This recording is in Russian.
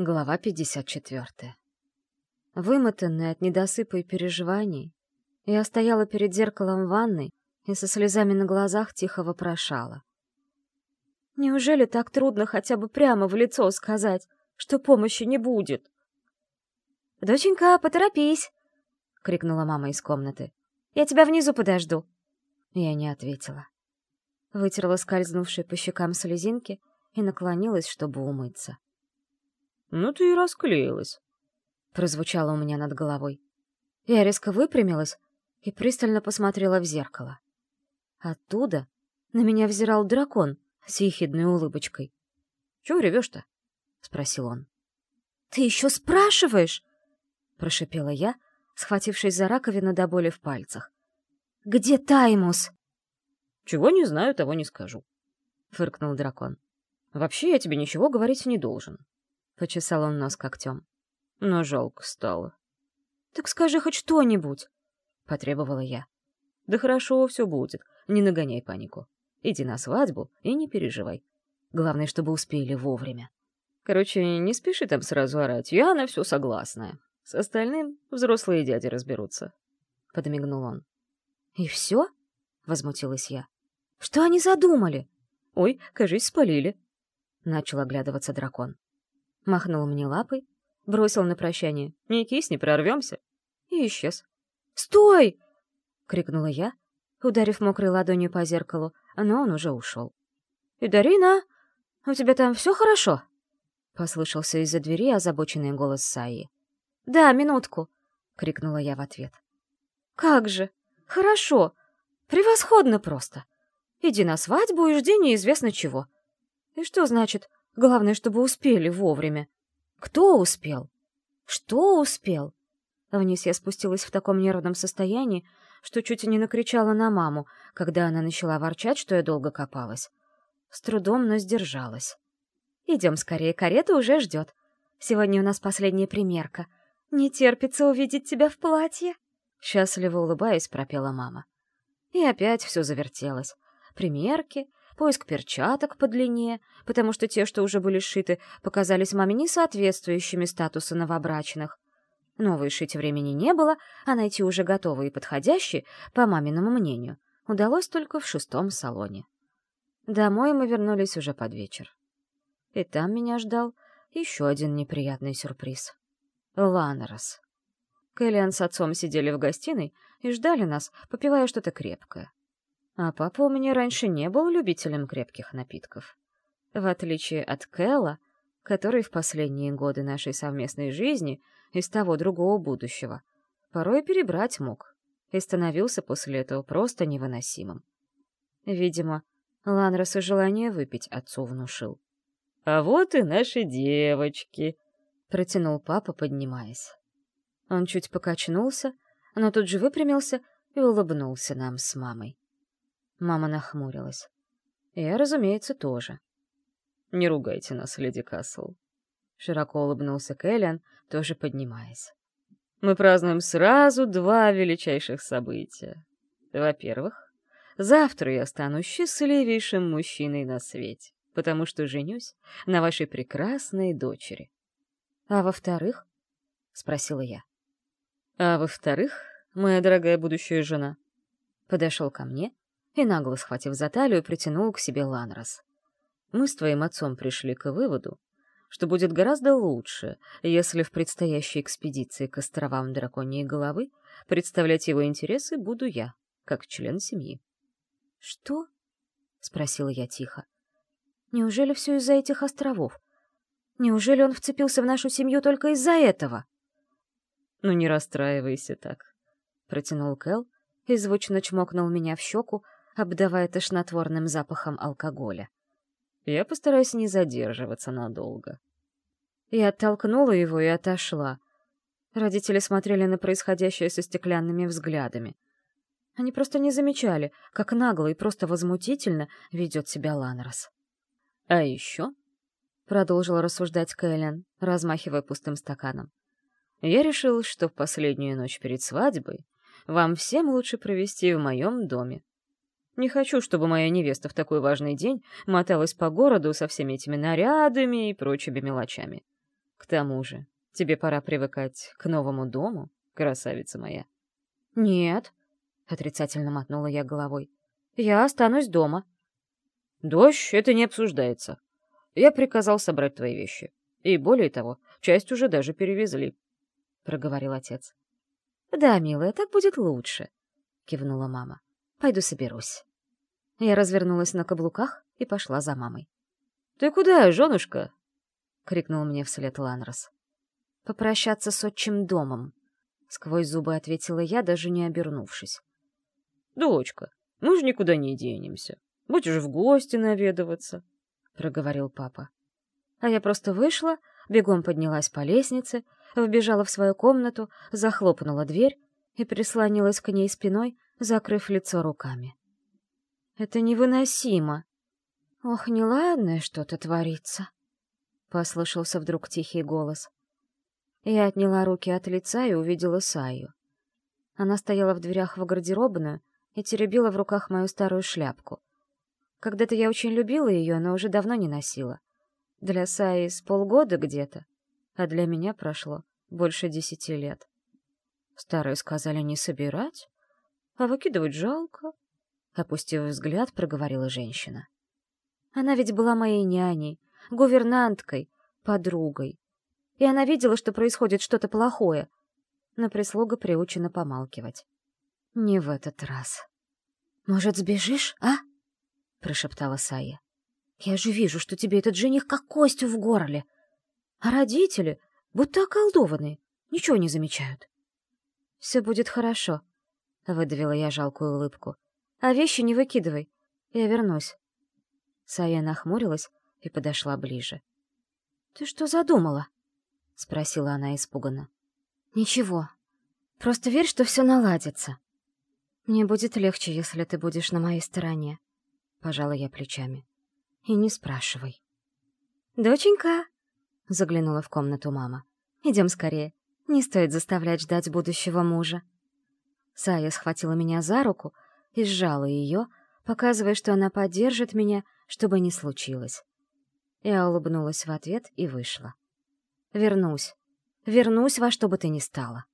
Глава 54. Вымотанная от недосыпа и переживаний, я стояла перед зеркалом ванной и со слезами на глазах тихо вопрошала. «Неужели так трудно хотя бы прямо в лицо сказать, что помощи не будет?» «Доченька, поторопись!» — крикнула мама из комнаты. «Я тебя внизу подожду!» Я не ответила. Вытерла скользнувшие по щекам слезинки и наклонилась, чтобы умыться. «Ну ты и расклеилась», — прозвучало у меня над головой. Я резко выпрямилась и пристально посмотрела в зеркало. Оттуда на меня взирал дракон с ехидной улыбочкой. «Чего ревешь-то?» — спросил он. «Ты еще спрашиваешь?» — прошипела я, схватившись за раковину до боли в пальцах. «Где Таймус?» «Чего не знаю, того не скажу», — фыркнул дракон. «Вообще я тебе ничего говорить не должен. Почесал он нос когтем. Но жалко стало. «Так скажи хоть что-нибудь!» — потребовала я. «Да хорошо все будет, не нагоняй панику. Иди на свадьбу и не переживай. Главное, чтобы успели вовремя. Короче, не спеши там сразу орать, я на все согласная. С остальным взрослые дяди разберутся», — подмигнул он. «И все?» — возмутилась я. «Что они задумали?» «Ой, кажись, спалили», — начал оглядываться дракон махнул мне лапой, бросил на прощание «Не кисни, прорвемся!» и исчез. «Стой!» — крикнула я, ударив мокрой ладонью по зеркалу, но он уже ушел. «Идарина, у тебя там все хорошо?» — послышался из-за двери озабоченный голос Саи. «Да, минутку!» — крикнула я в ответ. «Как же! Хорошо! Превосходно просто! Иди на свадьбу и жди неизвестно чего. И что значит Главное, чтобы успели вовремя. Кто успел? Что успел? Вниз я спустилась в таком нервном состоянии, что чуть не накричала на маму, когда она начала ворчать, что я долго копалась. С трудом, но сдержалась. «Идем скорее, карета уже ждет. Сегодня у нас последняя примерка. Не терпится увидеть тебя в платье!» Счастливо улыбаясь, пропела мама. И опять все завертелось. Примерки, поиск перчаток по длине, потому что те, что уже были сшиты, показались маме несоответствующими статусу новобрачных. Новые шить времени не было, а найти уже готовые и подходящие, по маминому мнению, удалось только в шестом салоне. Домой мы вернулись уже под вечер. И там меня ждал еще один неприятный сюрприз. Ланрос. Кэллиан с отцом сидели в гостиной и ждали нас, попивая что-то крепкое. А папа у меня раньше не был любителем крепких напитков. В отличие от Кэлла, который в последние годы нашей совместной жизни из того другого будущего порой перебрать мог и становился после этого просто невыносимым. Видимо, Ланрос желание выпить отцу внушил. «А вот и наши девочки!» — протянул папа, поднимаясь. Он чуть покачнулся, но тут же выпрямился и улыбнулся нам с мамой. Мама нахмурилась. Я, разумеется, тоже. «Не ругайте нас, леди Касл», — широко улыбнулся Кэллиан, тоже поднимаясь. «Мы празднуем сразу два величайших события. Во-первых, завтра я стану счастливейшим мужчиной на свете, потому что женюсь на вашей прекрасной дочери. А во-вторых?» — спросила я. «А во-вторых, моя дорогая будущая жена подошел ко мне и, нагло схватив за талию, притянул к себе Ланрос. «Мы с твоим отцом пришли к выводу, что будет гораздо лучше, если в предстоящей экспедиции к островам Драконьей Головы представлять его интересы буду я, как член семьи». «Что?» — спросила я тихо. «Неужели все из-за этих островов? Неужели он вцепился в нашу семью только из-за этого?» «Ну не расстраивайся так», — протянул Кэл и звучно чмокнул меня в щеку, обдавая тошнотворным запахом алкоголя. Я постараюсь не задерживаться надолго. Я оттолкнула его и отошла. Родители смотрели на происходящее со стеклянными взглядами. Они просто не замечали, как нагло и просто возмутительно ведет себя Ланрос. «А еще?» — продолжила рассуждать Кэлен, размахивая пустым стаканом. «Я решил, что в последнюю ночь перед свадьбой вам всем лучше провести в моем доме. Не хочу, чтобы моя невеста в такой важный день моталась по городу со всеми этими нарядами и прочими мелочами. К тому же, тебе пора привыкать к новому дому, красавица моя. Нет, отрицательно мотнула я головой. Я останусь дома. Дождь — это не обсуждается. Я приказал собрать твои вещи. И более того, часть уже даже перевезли, — проговорил отец. Да, милая, так будет лучше, — кивнула мама. Пойду соберусь. Я развернулась на каблуках и пошла за мамой. «Ты куда, женушка?» — крикнул мне вслед Ланрос. «Попрощаться с отчим домом», — сквозь зубы ответила я, даже не обернувшись. «Дочка, мы же никуда не денемся. Будешь в гости наведываться», — проговорил папа. А я просто вышла, бегом поднялась по лестнице, вбежала в свою комнату, захлопнула дверь и прислонилась к ней спиной, закрыв лицо руками. Это невыносимо. Ох, неладное что-то творится. Послышался вдруг тихий голос. Я отняла руки от лица и увидела Саю. Она стояла в дверях в гардеробную и теребила в руках мою старую шляпку. Когда-то я очень любила ее, но уже давно не носила. Для Саи с полгода где-то, а для меня прошло больше десяти лет. Старые сказали не собирать, а выкидывать жалко. Опустив взгляд, проговорила женщина. Она ведь была моей няней, гувернанткой, подругой. И она видела, что происходит что-то плохое, но прислуга приучена помалкивать. Не в этот раз. «Может, сбежишь, а?» — прошептала Сая. «Я же вижу, что тебе этот жених как кость в горле. А родители, будто околдованные, ничего не замечают». «Все будет хорошо», — выдавила я жалкую улыбку. А вещи не выкидывай. Я вернусь. Сая нахмурилась и подошла ближе. «Ты что задумала?» — спросила она испуганно. «Ничего. Просто верь, что все наладится. Мне будет легче, если ты будешь на моей стороне», — пожала я плечами. «И не спрашивай». «Доченька!» — заглянула в комнату мама. «Идем скорее. Не стоит заставлять ждать будущего мужа». Сая схватила меня за руку — и сжала ее, показывая, что она поддержит меня, чтобы не случилось. Я улыбнулась в ответ и вышла. «Вернусь. Вернусь во что бы ты ни стало».